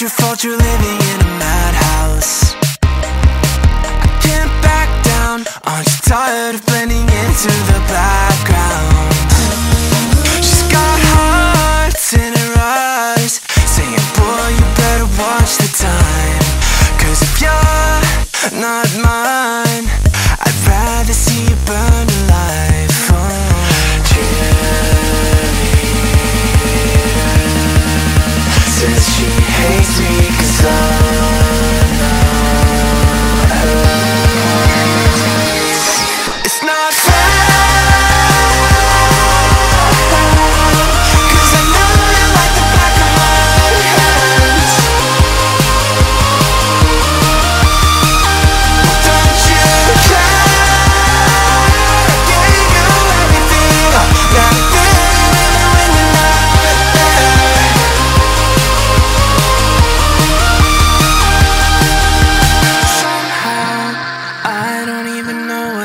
your fault you're living in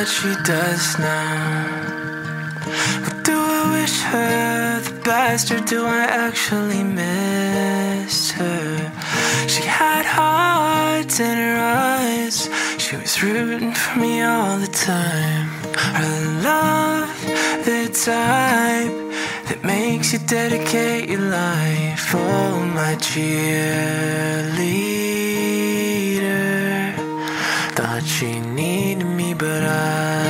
what she does now. But do I wish her the best, or do I actually miss her? She had hearts in her eyes, she was rooting for me all the time. Her love, the type that makes you dedicate your life. Oh, my cheerleader, thought she needed me but I